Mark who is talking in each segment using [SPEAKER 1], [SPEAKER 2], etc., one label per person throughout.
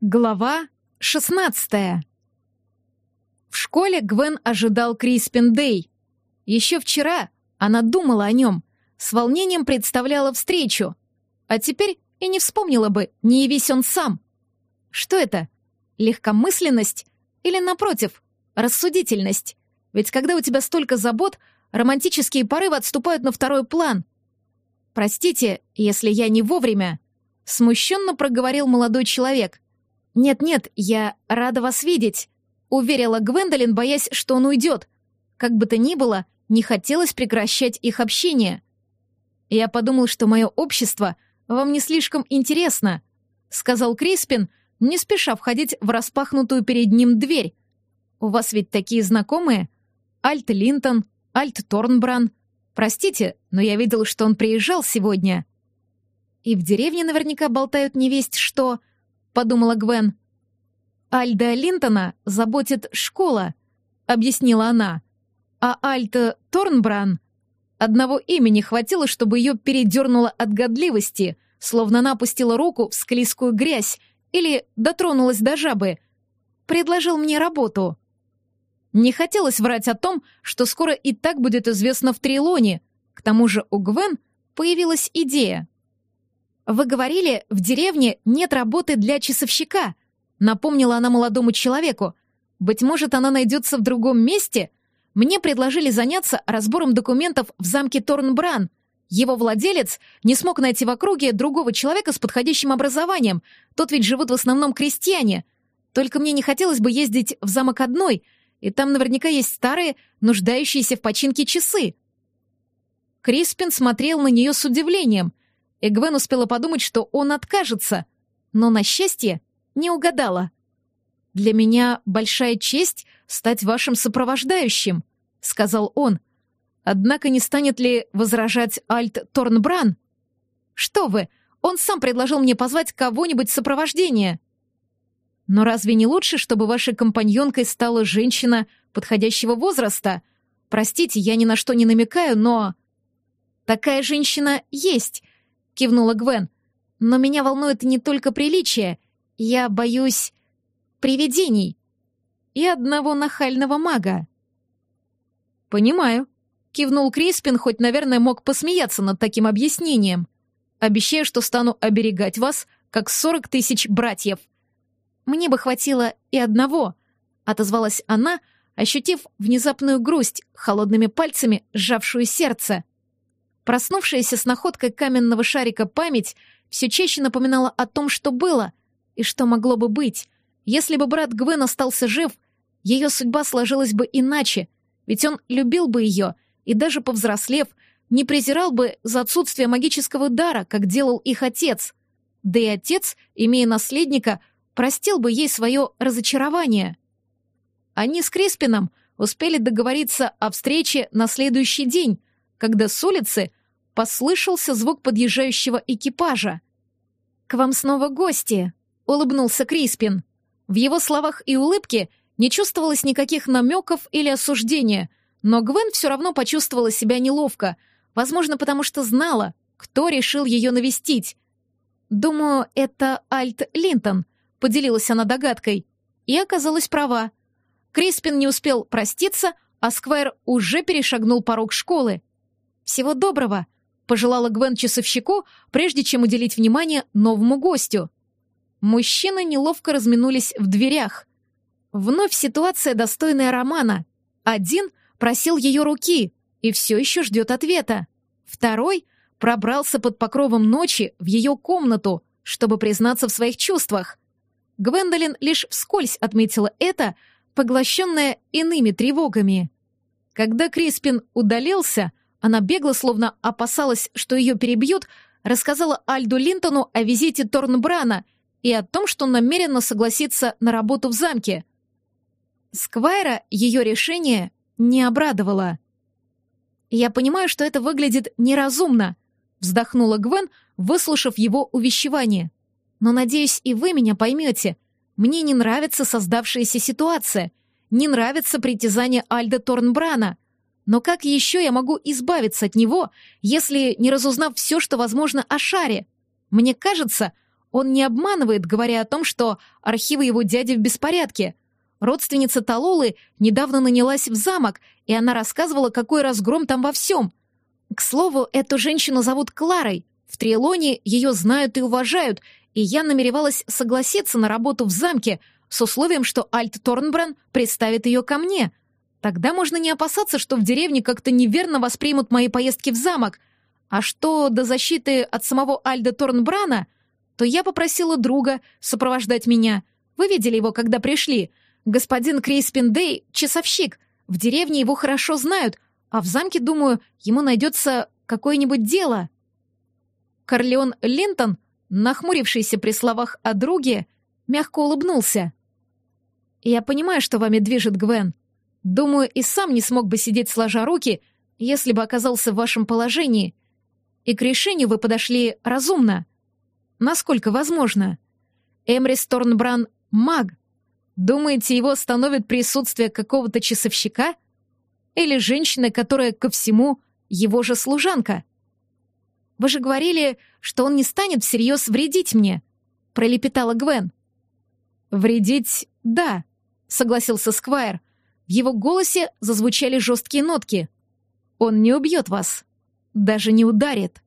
[SPEAKER 1] Глава 16 В школе Гвен ожидал Криспин Дэй. Еще вчера она думала о нем, с волнением представляла встречу, а теперь и не вспомнила бы, не явись он сам. Что это? Легкомысленность или, напротив, рассудительность? Ведь когда у тебя столько забот, романтические порывы отступают на второй план. «Простите, если я не вовремя», — смущенно проговорил молодой человек — «Нет-нет, я рада вас видеть», — уверила Гвендолин, боясь, что он уйдет. Как бы то ни было, не хотелось прекращать их общение. «Я подумал, что мое общество вам не слишком интересно», — сказал Криспин, не спеша входить в распахнутую перед ним дверь. «У вас ведь такие знакомые? Альт Линтон, Альт Торнбран. Простите, но я видел, что он приезжал сегодня». И в деревне наверняка болтают невесть что подумала Гвен. «Альда Линтона заботит школа», — объяснила она. «А Альта Торнбран...» Одного имени хватило, чтобы ее передернуло от годливости, словно она опустила руку в склизкую грязь или дотронулась до жабы. Предложил мне работу. Не хотелось врать о том, что скоро и так будет известно в Трилоне. К тому же у Гвен появилась идея. «Вы говорили, в деревне нет работы для часовщика», — напомнила она молодому человеку. «Быть может, она найдется в другом месте? Мне предложили заняться разбором документов в замке Торнбран. Его владелец не смог найти в округе другого человека с подходящим образованием. Тот ведь живут в основном крестьяне. Только мне не хотелось бы ездить в замок одной, и там наверняка есть старые, нуждающиеся в починке часы». Криспин смотрел на нее с удивлением — и Гвен успела подумать, что он откажется, но, на счастье, не угадала. «Для меня большая честь стать вашим сопровождающим», — сказал он. «Однако не станет ли возражать Альт Торнбран?» «Что вы, он сам предложил мне позвать кого-нибудь в сопровождение». «Но разве не лучше, чтобы вашей компаньонкой стала женщина подходящего возраста? Простите, я ни на что не намекаю, но...» «Такая женщина есть», кивнула Гвен. «Но меня волнует не только приличие. Я боюсь привидений и одного нахального мага». «Понимаю», — кивнул Криспин, хоть, наверное, мог посмеяться над таким объяснением. «Обещаю, что стану оберегать вас, как сорок тысяч братьев». «Мне бы хватило и одного», — отозвалась она, ощутив внезапную грусть, холодными пальцами сжавшую сердце. Проснувшаяся с находкой каменного шарика память все чаще напоминала о том, что было и что могло бы быть. Если бы брат Гвен остался жив, ее судьба сложилась бы иначе, ведь он любил бы ее и даже повзрослев, не презирал бы за отсутствие магического дара, как делал их отец. Да и отец, имея наследника, простил бы ей свое разочарование. Они с Криспином успели договориться о встрече на следующий день, когда с улицы послышался звук подъезжающего экипажа. «К вам снова гости», — улыбнулся Криспин. В его словах и улыбке не чувствовалось никаких намеков или осуждения, но Гвен все равно почувствовала себя неловко, возможно, потому что знала, кто решил ее навестить. «Думаю, это Альт Линтон», — поделилась она догадкой, и оказалась права. Криспин не успел проститься, а Сквайр уже перешагнул порог школы. «Всего доброго», пожелала Гвен часовщику, прежде чем уделить внимание новому гостю. Мужчины неловко разминулись в дверях. Вновь ситуация, достойная романа. Один просил ее руки и все еще ждет ответа. Второй пробрался под покровом ночи в ее комнату, чтобы признаться в своих чувствах. Гвендолин лишь вскользь отметила это, поглощенная иными тревогами. Когда Криспин удалился, она бегла, словно опасалась, что ее перебьют, рассказала Альду Линтону о визите Торнбрана и о том, что намерена согласиться на работу в замке. Сквайра ее решение не обрадовало. «Я понимаю, что это выглядит неразумно», — вздохнула Гвен, выслушав его увещевание. «Но, надеюсь, и вы меня поймете. Мне не нравится создавшаяся ситуация, не нравится притязание Альда Торнбрана». Но как еще я могу избавиться от него, если не разузнав все, что возможно о шаре? Мне кажется, он не обманывает, говоря о том, что архивы его дяди в беспорядке. Родственница Талолы недавно нанялась в замок, и она рассказывала, какой разгром там во всем. К слову, эту женщину зовут Кларой. В Триэлоне ее знают и уважают, и я намеревалась согласиться на работу в замке с условием, что Альт Торнбран представит ее ко мне. Тогда можно не опасаться, что в деревне как-то неверно воспримут мои поездки в замок. А что до защиты от самого Альда Торнбрана, то я попросила друга сопровождать меня. Вы видели его, когда пришли — Господин Криспин Дэй — часовщик. В деревне его хорошо знают, а в замке, думаю, ему найдется какое-нибудь дело. Корлеон Линтон, нахмурившийся при словах о друге, мягко улыбнулся. «Я понимаю, что вами движет Гвен. Думаю, и сам не смог бы сидеть сложа руки, если бы оказался в вашем положении. И к решению вы подошли разумно. Насколько возможно. Эмрис Торнбран — маг, Думаете, его остановит присутствие какого-то часовщика? Или женщины, которая ко всему его же служанка? Вы же говорили, что он не станет всерьез вредить мне, пролепетала Гвен. Вредить — да, согласился Сквайр. В его голосе зазвучали жесткие нотки. Он не убьет вас, даже не ударит,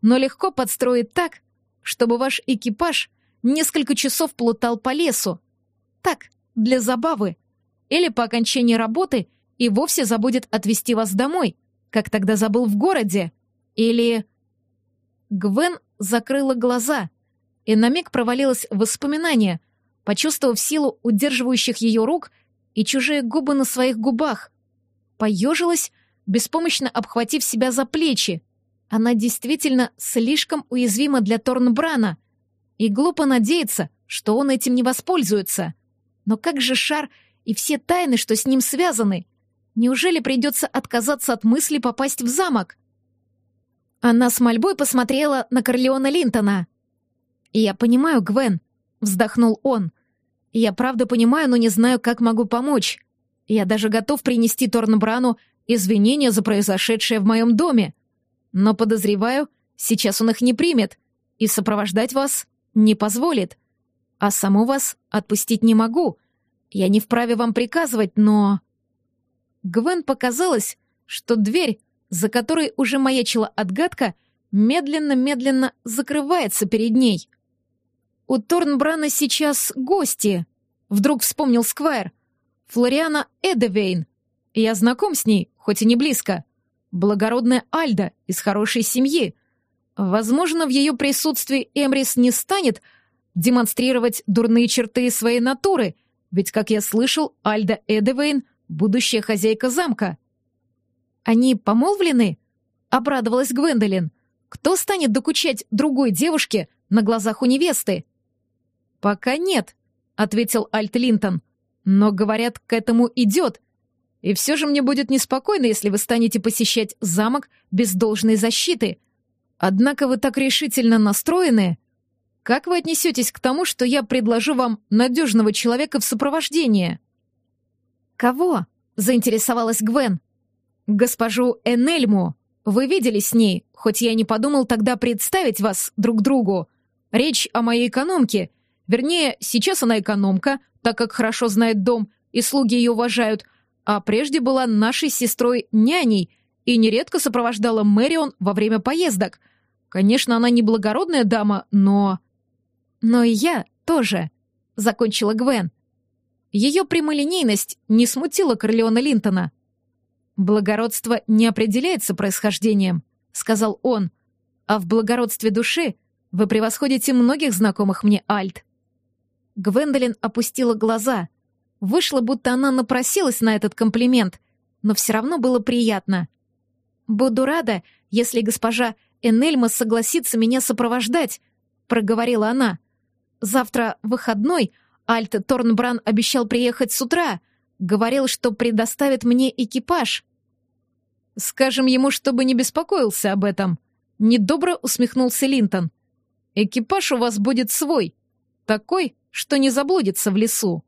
[SPEAKER 1] но легко подстроит так, чтобы ваш экипаж несколько часов плутал по лесу. Так, для забавы. Или по окончании работы и вовсе забудет отвезти вас домой, как тогда забыл в городе. Или... Гвен закрыла глаза и на миг провалилась в воспоминания, почувствовав силу удерживающих ее рук и чужие губы на своих губах. Поежилась, беспомощно обхватив себя за плечи. Она действительно слишком уязвима для Торнбрана, и глупо надеяться, что он этим не воспользуется. Но как же Шар и все тайны, что с ним связаны? Неужели придется отказаться от мысли попасть в замок? Она с мольбой посмотрела на Корлеона Линтона. «Я понимаю, Гвен», — вздохнул он. «Я правда понимаю, но не знаю, как могу помочь. Я даже готов принести Торнбрану извинения за произошедшее в моем доме. Но, подозреваю, сейчас он их не примет и сопровождать вас не позволит а саму вас отпустить не могу. Я не вправе вам приказывать, но...» Гвен показалось, что дверь, за которой уже маячила отгадка, медленно-медленно закрывается перед ней. «У Торнбрана сейчас гости», — вдруг вспомнил Сквайр. «Флориана Эдевейн. Я знаком с ней, хоть и не близко. Благородная Альда из хорошей семьи. Возможно, в ее присутствии Эмрис не станет демонстрировать дурные черты своей натуры, ведь, как я слышал, Альда Эдевейн — будущая хозяйка замка. Они помолвлены? Обрадовалась Гвендолин. Кто станет докучать другой девушке на глазах у невесты? Пока нет, ответил Альт Линтон. Но, говорят, к этому идет. И все же мне будет неспокойно, если вы станете посещать замок без должной защиты. Однако вы так решительно настроены, как вы отнесетесь к тому, что я предложу вам надежного человека в сопровождении?» «Кого?» — заинтересовалась Гвен. «Госпожу Энельму. Вы видели с ней, хоть я не подумал тогда представить вас друг другу. Речь о моей экономке. Вернее, сейчас она экономка, так как хорошо знает дом, и слуги ее уважают, а прежде была нашей сестрой-няней и нередко сопровождала Мэрион во время поездок. Конечно, она не благородная дама, но...» «Но и я тоже», — закончила Гвен. Ее прямолинейность не смутила Корлеона Линтона. «Благородство не определяется происхождением», — сказал он, «а в благородстве души вы превосходите многих знакомых мне Альт». Гвендолин опустила глаза. Вышло, будто она напросилась на этот комплимент, но все равно было приятно. «Буду рада, если госпожа Энельма согласится меня сопровождать», — проговорила она. Завтра выходной, Альт Торнбран обещал приехать с утра. Говорил, что предоставит мне экипаж. Скажем ему, чтобы не беспокоился об этом. Недобро усмехнулся Линтон. Экипаж у вас будет свой. Такой, что не заблудится в лесу.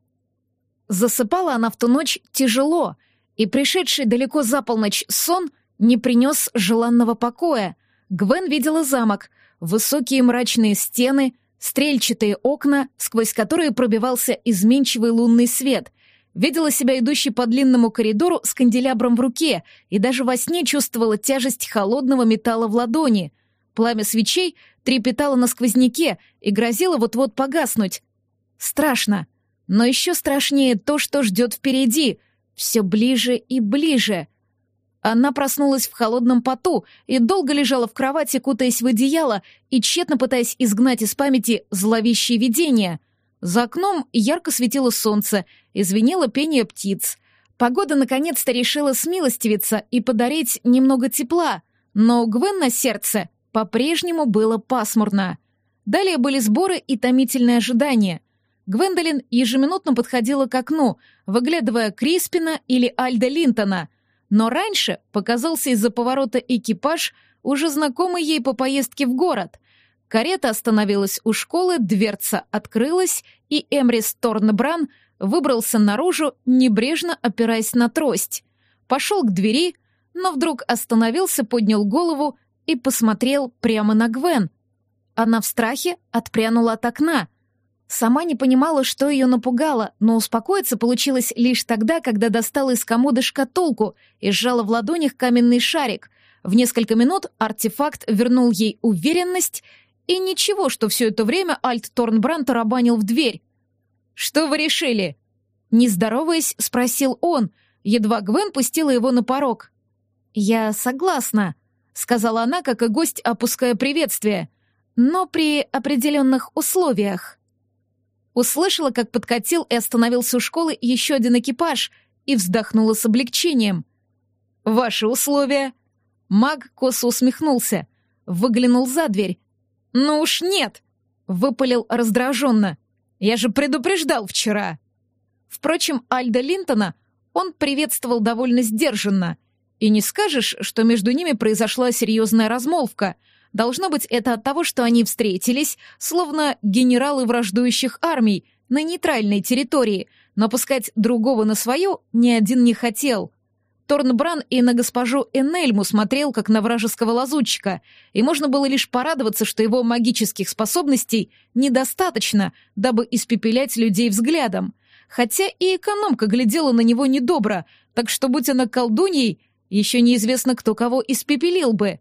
[SPEAKER 1] Засыпала она в ту ночь тяжело, и пришедший далеко за полночь сон не принес желанного покоя. Гвен видела замок, высокие мрачные стены — Стрельчатые окна, сквозь которые пробивался изменчивый лунный свет. Видела себя идущей по длинному коридору с канделябром в руке и даже во сне чувствовала тяжесть холодного металла в ладони. Пламя свечей трепетало на сквозняке и грозило вот-вот погаснуть. Страшно. Но еще страшнее то, что ждет впереди. Все ближе и ближе — она проснулась в холодном поту и долго лежала в кровати, кутаясь в одеяло и тщетно пытаясь изгнать из памяти зловещие видения. За окном ярко светило солнце и звенело пение птиц. Погода наконец-то решила смилостивиться и подарить немного тепла, но у Гвен на сердце по-прежнему было пасмурно. Далее были сборы и томительное ожидание. Гвендолин ежеминутно подходила к окну, выглядывая Криспина или Альда Линтона — но раньше показался из-за поворота экипаж, уже знакомый ей по поездке в город. Карета остановилась у школы, дверца открылась, и Эмрис Торнбран выбрался наружу, небрежно опираясь на трость. Пошел к двери, но вдруг остановился, поднял голову и посмотрел прямо на Гвен. Она в страхе отпрянула от окна — Сама не понимала, что ее напугало, но успокоиться получилось лишь тогда, когда достала из комода шкатулку и сжала в ладонях каменный шарик. В несколько минут артефакт вернул ей уверенность, и ничего, что все это время Альт Торнбран тарабанил в дверь. «Что вы решили?» Не здороваясь, спросил он, едва Гвен пустила его на порог. «Я согласна», — сказала она, как и гость, опуская приветствие, «но при определенных условиях». Услышала, как подкатил и остановился у школы еще один экипаж и вздохнула с облегчением. «Ваши условия?» Маг косо усмехнулся, выглянул за дверь. «Ну уж нет!» — выпалил раздраженно. «Я же предупреждал вчера!» Впрочем, Альда Линтона он приветствовал довольно сдержанно. И не скажешь, что между ними произошла серьезная размолвка — Должно быть, это от того, что они встретились, словно генералы враждующих армий, на нейтральной территории, но пускать другого на свою ни один не хотел. Торнбран и на госпожу Энельму смотрел, как на вражеского лазутчика, и можно было лишь порадоваться, что его магических способностей недостаточно, дабы испепелять людей взглядом. Хотя и экономка глядела на него недобро, так что, будь она колдуньей, еще неизвестно, кто кого испепелил бы.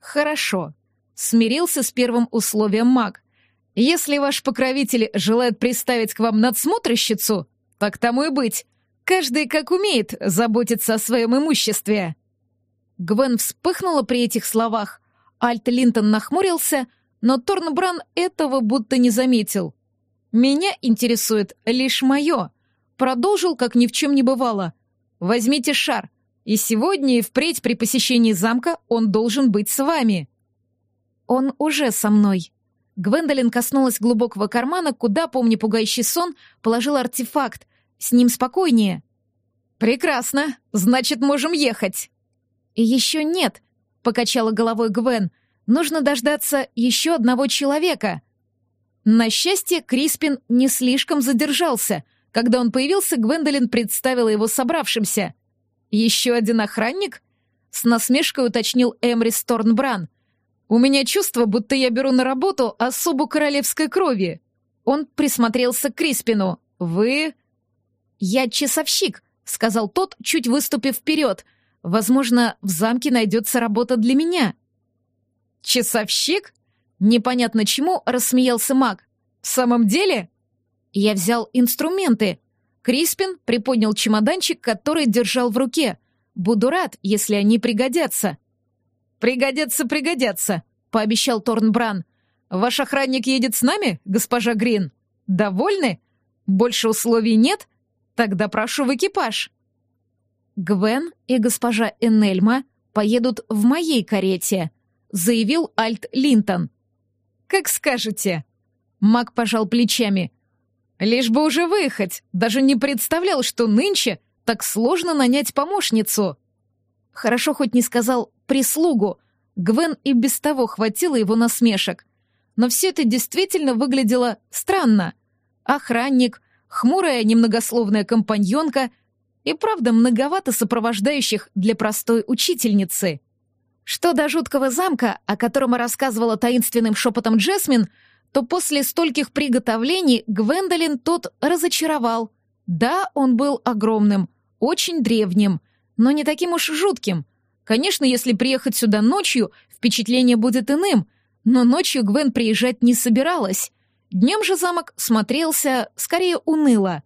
[SPEAKER 1] «Хорошо», — смирился с первым условием маг. «Если ваш покровитель желает приставить к вам надсмотрщицу, так тому и быть. Каждый, как умеет, заботиться о своем имуществе». Гвен вспыхнула при этих словах. Альт Линтон нахмурился, но Торнбран этого будто не заметил. «Меня интересует лишь мое», — продолжил, как ни в чем не бывало. «Возьмите шар. И сегодня и впредь при посещении замка он должен быть с вами. Он уже со мной. Гвендолин коснулась глубокого кармана, куда, помни пугающий сон, положил артефакт. С ним спокойнее. «Прекрасно. Значит, можем ехать». «И еще нет», — покачала головой Гвен. «Нужно дождаться еще одного человека». На счастье, Криспин не слишком задержался. Когда он появился, Гвендолин представила его собравшимся — «Еще один охранник?» — с насмешкой уточнил Эмрис Торнбран. «У меня чувство, будто я беру на работу особу королевской крови». Он присмотрелся к Криспину. «Вы...» «Я часовщик», — сказал тот, чуть выступив вперед. «Возможно, в замке найдется работа для меня». «Часовщик?» Непонятно чему рассмеялся маг. «В самом деле?» «Я взял инструменты», Криспин приподнял чемоданчик, который держал в руке. «Буду рад, если они пригодятся». «Пригодятся, пригодятся», — пообещал Торнбран. «Ваш охранник едет с нами, госпожа Грин? Довольны? Больше условий нет? Тогда прошу в экипаж». «Гвен и госпожа Энельма поедут в моей карете», — заявил Альт Линтон. «Как скажете». Маг пожал плечами. Лишь бы уже выехать. Даже не представлял, что нынче так сложно нанять помощницу. Хорошо хоть не сказал «прислугу». Гвен и без того хватило его насмешек. Но все это действительно выглядело странно. Охранник, хмурая немногословная компаньонка и, правда, многовато сопровождающих для простой учительницы. Что до жуткого замка, о котором рассказывала таинственным шепотом Джесмин, то после стольких приготовлений Гвендолин тот разочаровал. Да, он был огромным, очень древним, но не таким уж жутким. Конечно, если приехать сюда ночью, впечатление будет иным, но ночью Гвен приезжать не собиралась. Днем же замок смотрелся скорее уныло.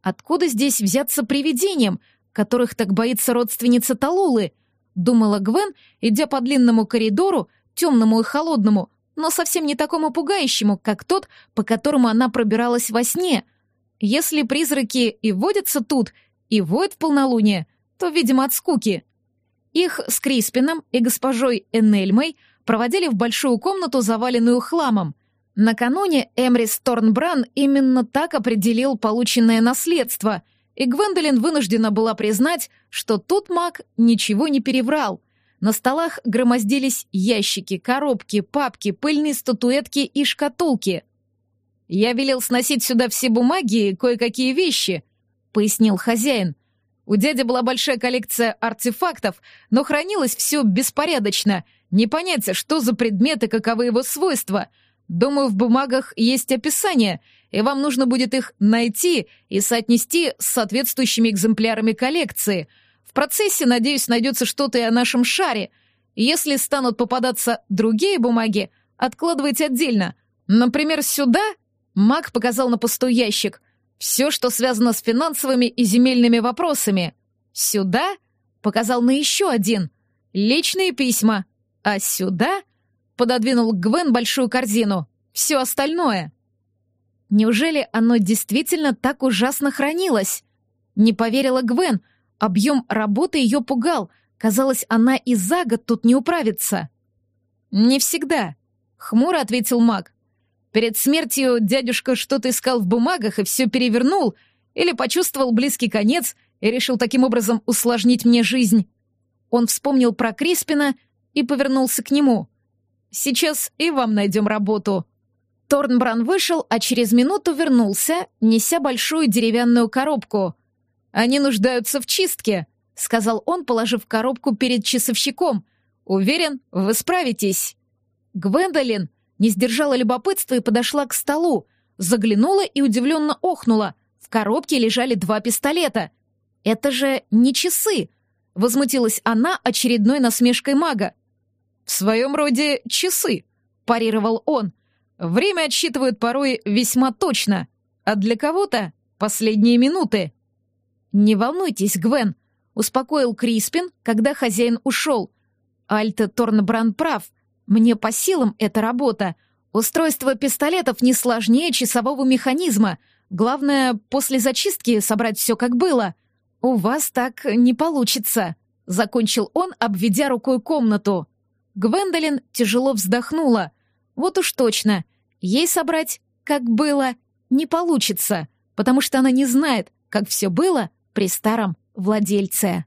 [SPEAKER 1] Откуда здесь взяться привидением, которых так боится родственница Талулы? Думала Гвен, идя по длинному коридору, темному и холодному, но совсем не такому пугающему, как тот, по которому она пробиралась во сне. Если призраки и водятся тут, и воют в полнолуние, то, видимо, от скуки. Их с Криспином и госпожой Энельмой проводили в большую комнату, заваленную хламом. Накануне Эмрис Торнбран именно так определил полученное наследство, и Гвендолин вынуждена была признать, что тут маг ничего не переврал — на столах громоздились ящики, коробки, папки, пыльные статуэтки и шкатулки. «Я велел сносить сюда все бумаги и кое-какие вещи», — пояснил хозяин. «У дяди была большая коллекция артефактов, но хранилось все беспорядочно. Не понять, что за предметы, каковы его свойства. Думаю, в бумагах есть описание, и вам нужно будет их найти и соотнести с соответствующими экземплярами коллекции — в процессе, надеюсь, найдется что-то и о нашем шаре. Если станут попадаться другие бумаги, откладывайте отдельно. Например, сюда Мак показал на пустой ящик. Все, что связано с финансовыми и земельными вопросами. Сюда показал на еще один. Личные письма. А сюда пододвинул Гвен большую корзину. Все остальное. Неужели оно действительно так ужасно хранилось? Не поверила Гвен, Объем работы ее пугал. Казалось, она и за год тут не управится. «Не всегда», — хмуро ответил маг. «Перед смертью дядюшка что-то искал в бумагах и все перевернул, или почувствовал близкий конец и решил таким образом усложнить мне жизнь». Он вспомнил про Криспина и повернулся к нему. «Сейчас и вам найдем работу». Торнбран вышел, а через минуту вернулся, неся большую деревянную коробку. «Они нуждаются в чистке», — сказал он, положив коробку перед часовщиком. «Уверен, вы справитесь». Гвендолин не сдержала любопытства и подошла к столу, заглянула и удивленно охнула. В коробке лежали два пистолета. «Это же не часы!» — возмутилась она очередной насмешкой мага. «В своем роде часы», — парировал он. «Время отсчитывают порой весьма точно, а для кого-то — последние минуты». «Не волнуйтесь, Гвен», — успокоил Криспин, когда хозяин ушел. «Альта Торнбран прав. Мне по силам эта работа. Устройство пистолетов не сложнее часового механизма. Главное, после зачистки собрать все как было. У вас так не получится», — закончил он, обведя рукой комнату. Гвендолин тяжело вздохнула. «Вот уж точно. Ей собрать, как было, не получится, потому что она не знает, как все было при старом владельце.